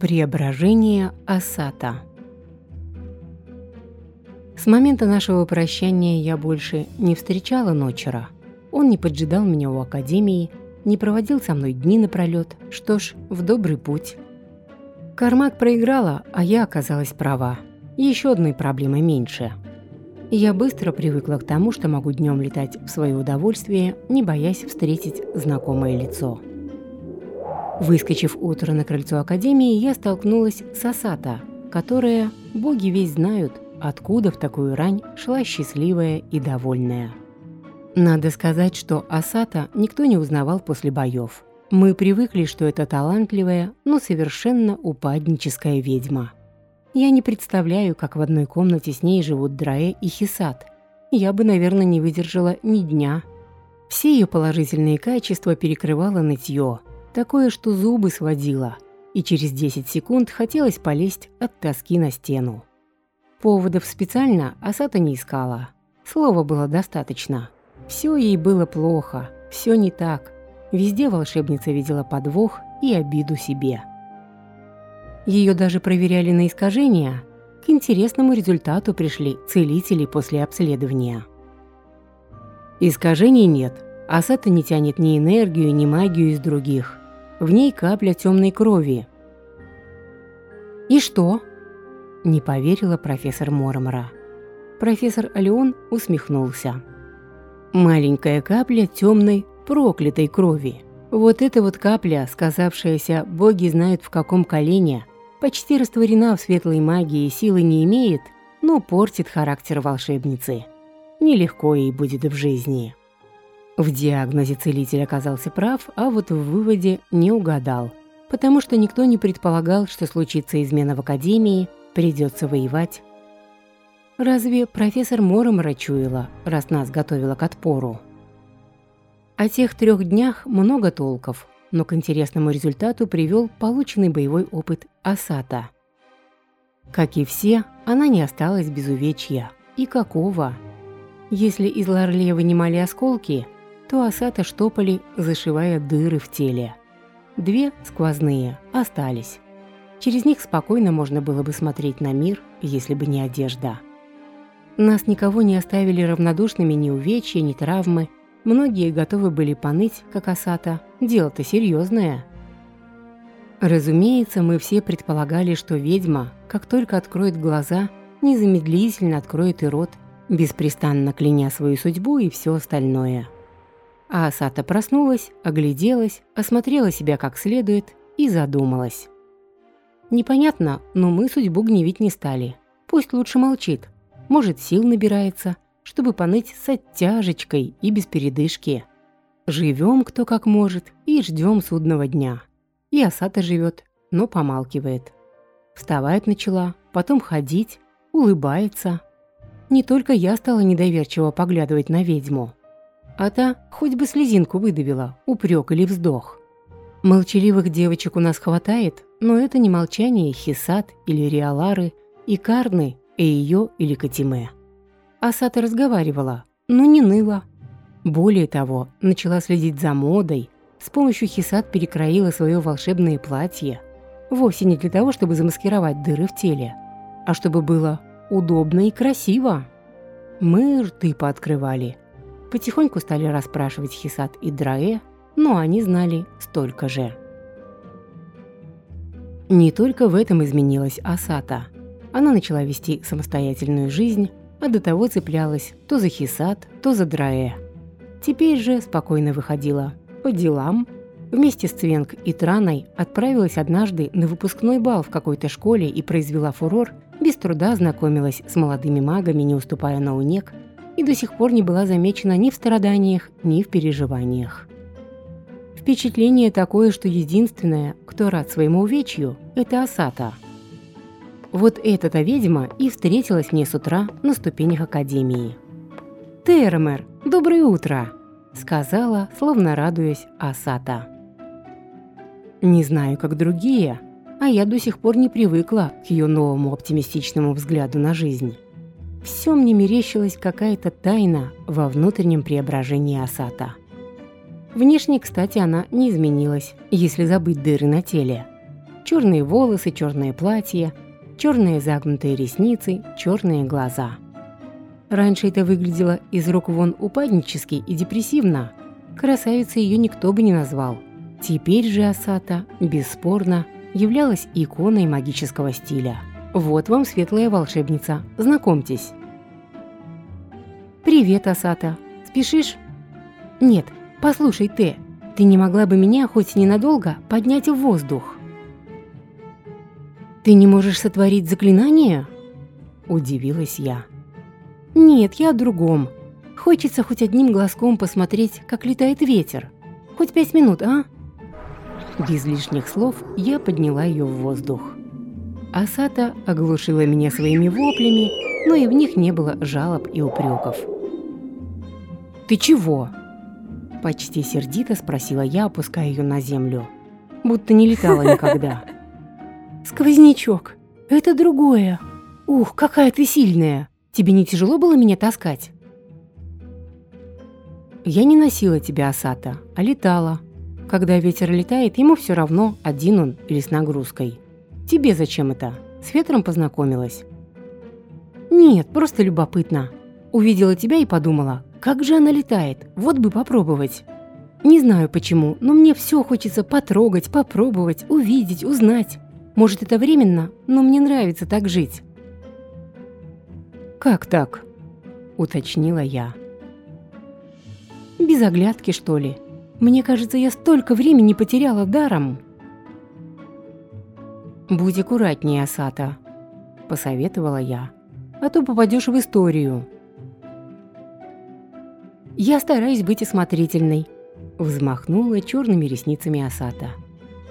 Преображение Асата С момента нашего прощания я больше не встречала Ночера. Он не поджидал меня у академии, не проводил со мной дни напролет. Что ж, в добрый путь. Кармак проиграла, а я оказалась права. Еще одной проблемой меньше. Я быстро привыкла к тому, что могу днем летать в свое удовольствие, не боясь встретить знакомое лицо. Выскочив утро на крыльцо Академии, я столкнулась с Асата, которая, боги весь знают, откуда в такую рань шла счастливая и довольная. Надо сказать, что Асата никто не узнавал после боев. Мы привыкли, что это талантливая, но совершенно упадническая ведьма. Я не представляю, как в одной комнате с ней живут Драе и Хисат. Я бы, наверное, не выдержала ни дня. Все ее положительные качества перекрывало нытье – Такое, что зубы сводило, и через 10 секунд хотелось полезть от тоски на стену. Поводов специально Асата не искала. Слова было достаточно. Все ей было плохо, все не так. Везде волшебница видела подвох и обиду себе. Ее даже проверяли на искажения. К интересному результату пришли целители после обследования. Искажений нет. Асата не тянет ни энергию, ни магию из других. В ней капля темной крови. «И что?» – не поверила профессор Мормора. Профессор Алион усмехнулся. «Маленькая капля темной, проклятой крови. Вот эта вот капля, сказавшаяся «боги знают в каком колене», почти растворена в светлой магии силы не имеет, но портит характер волшебницы. Нелегко ей будет в жизни». В диагнозе целитель оказался прав, а вот в выводе не угадал, потому что никто не предполагал, что случится измена в академии, придется воевать. Разве профессор Моромора чуяла, раз нас готовила к отпору? О тех трех днях много толков, но к интересному результату привел полученный боевой опыт Асата. Как и все, она не осталась без увечья. И какого? Если из Ларле вынимали осколки – то Асата штопали, зашивая дыры в теле. Две, сквозные, остались. Через них спокойно можно было бы смотреть на мир, если бы не одежда. Нас никого не оставили равнодушными ни увечья, ни травмы. Многие готовы были поныть, как Асата. Дело-то серьезное. Разумеется, мы все предполагали, что ведьма, как только откроет глаза, незамедлительно откроет и рот, беспрестанно кляня свою судьбу и все остальное. А Асата проснулась, огляделась, осмотрела себя как следует и задумалась. Непонятно, но мы судьбу гневить не стали. Пусть лучше молчит. Может, сил набирается, чтобы поныть с оттяжечкой и без передышки. Живем кто как может и ждем судного дня. И Асата живет, но помалкивает. Вставать начала, потом ходить, улыбается. Не только я стала недоверчиво поглядывать на ведьму а та хоть бы слезинку выдавила, упрек или вздох. Молчаливых девочек у нас хватает, но это не молчание Хисат или Риалары, и Карны, и ее или Катиме. Асата разговаривала, но не ныла. Более того, начала следить за модой, с помощью Хисат перекроила свое волшебное платье. Вовсе не для того, чтобы замаскировать дыры в теле, а чтобы было удобно и красиво. Мы рты пооткрывали, Потихоньку стали расспрашивать Хисат и Драэ, но они знали столько же. Не только в этом изменилась Асата. Она начала вести самостоятельную жизнь, а до того цеплялась то за Хисат, то за Драэ. Теперь же спокойно выходила по делам. Вместе с Цвенг и Траной отправилась однажды на выпускной бал в какой-то школе и произвела фурор, без труда знакомилась с молодыми магами, не уступая на унек, и до сих пор не была замечена ни в страданиях, ни в переживаниях. Впечатление такое, что единственное, кто рад своему увечью, это Асата. Вот эта-то ведьма и встретилась мне с утра на ступенях Академии. «Термер, доброе утро!» – сказала, словно радуясь Асата. Не знаю, как другие, а я до сих пор не привыкла к ее новому оптимистичному взгляду на жизнь. Все мне мерещилась какая-то тайна во внутреннем преображении Асата. Внешне, кстати, она не изменилась, если забыть дыры на теле. Черные волосы, черное платье, черные загнутые ресницы, черные глаза. Раньше это выглядело из рук вон упаднически и депрессивно. Красавицей ее никто бы не назвал. Теперь же Асата, бесспорно, являлась иконой магического стиля. Вот вам светлая волшебница, знакомьтесь. «Привет, Асата. Спешишь?» «Нет, послушай, ты, ты не могла бы меня хоть ненадолго поднять в воздух?» «Ты не можешь сотворить заклинание?» Удивилась я. «Нет, я о другом. Хочется хоть одним глазком посмотреть, как летает ветер. Хоть пять минут, а?» Без лишних слов я подняла ее в воздух. Асата оглушила меня своими воплями, но и в них не было жалоб и упреков. «Ты чего?» Почти сердито спросила я, опуская ее на землю. Будто не летала никогда. «Сквознячок, это другое. Ух, какая ты сильная. Тебе не тяжело было меня таскать?» «Я не носила тебя, Асата, а летала. Когда ветер летает, ему все равно, один он или с нагрузкой. Тебе зачем это? С ветром познакомилась?» «Нет, просто любопытно. Увидела тебя и подумала, как же она летает, вот бы попробовать. Не знаю почему, но мне все хочется потрогать, попробовать, увидеть, узнать. Может, это временно, но мне нравится так жить. «Как так?» – уточнила я. «Без оглядки, что ли? Мне кажется, я столько времени потеряла даром». «Будь аккуратнее, Асата», – посоветовала я, – «а то попадешь в историю». «Я стараюсь быть осмотрительной», – взмахнула черными ресницами Асата.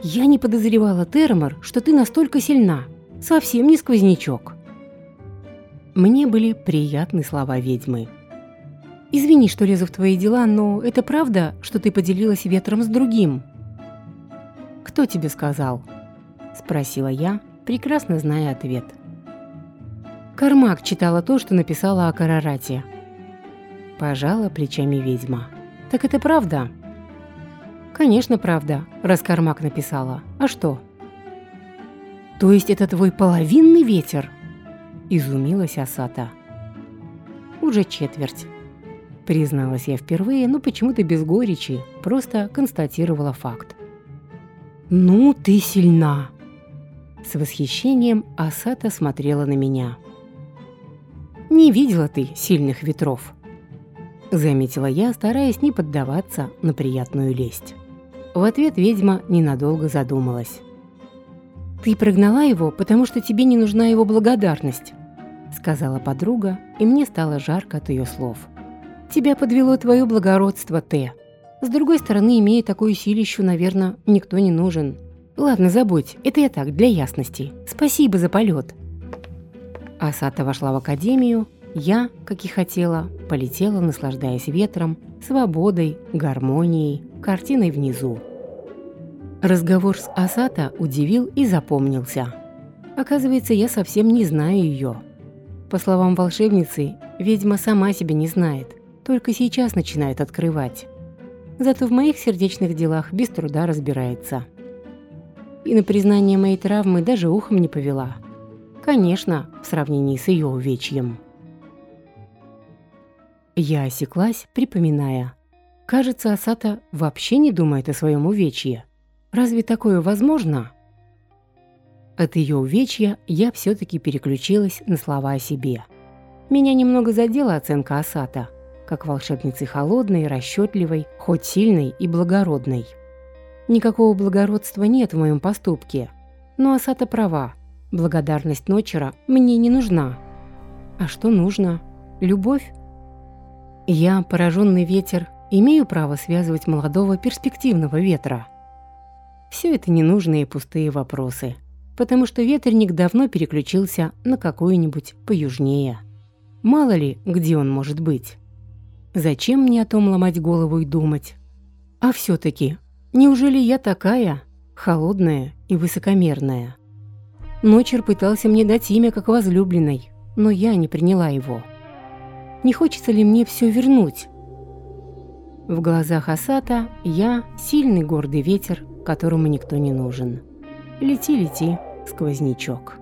«Я не подозревала, Термор, что ты настолько сильна. Совсем не сквознячок». Мне были приятны слова ведьмы. «Извини, что лезу в твои дела, но это правда, что ты поделилась ветром с другим?» «Кто тебе сказал?» – спросила я, прекрасно зная ответ. Кармак читала то, что написала о Карарате. Пожала плечами ведьма. «Так это правда?» «Конечно, правда, раз Кармак написала. А что?» «То есть это твой половинный ветер?» Изумилась Асата. «Уже четверть». Призналась я впервые, но почему-то без горечи, просто констатировала факт. «Ну, ты сильна!» С восхищением Асата смотрела на меня. «Не видела ты сильных ветров», — заметила я, стараясь не поддаваться на приятную лесть. В ответ ведьма ненадолго задумалась. «Ты прогнала его, потому что тебе не нужна его благодарность сказала подруга, и мне стало жарко от ее слов. «Тебя подвело твое благородство, Т. С другой стороны, имея такую силищу, наверное, никто не нужен. Ладно, забудь, это я так, для ясности. Спасибо за полет. Асата вошла в академию, я, как и хотела, полетела, наслаждаясь ветром, свободой, гармонией, картиной внизу. Разговор с Асата удивил и запомнился. Оказывается, я совсем не знаю ее. По словам волшебницы, ведьма сама себя не знает, только сейчас начинает открывать. Зато в моих сердечных делах без труда разбирается. И на признание моей травмы даже ухом не повела. Конечно, в сравнении с ее увечьем. Я осеклась, припоминая. Кажется, Асата вообще не думает о своем увечье. Разве такое возможно? От ее увечья я все-таки переключилась на слова о себе. Меня немного задела оценка Асата, как волшебницы холодной, расчетливой, хоть сильной и благородной. Никакого благородства нет в моем поступке. Но Асата права. Благодарность Ночера мне не нужна. А что нужно? Любовь? Я, пораженный ветер, имею право связывать молодого перспективного ветра. Все это ненужные пустые вопросы потому что ветренник давно переключился на какую-нибудь поюжнее. Мало ли, где он может быть. Зачем мне о том ломать голову и думать? А все-таки, неужели я такая, холодная и высокомерная? Ночер пытался мне дать имя как возлюбленной, но я не приняла его. Не хочется ли мне все вернуть? В глазах Асата я сильный гордый ветер, которому никто не нужен. Лети, лети, сквознячок.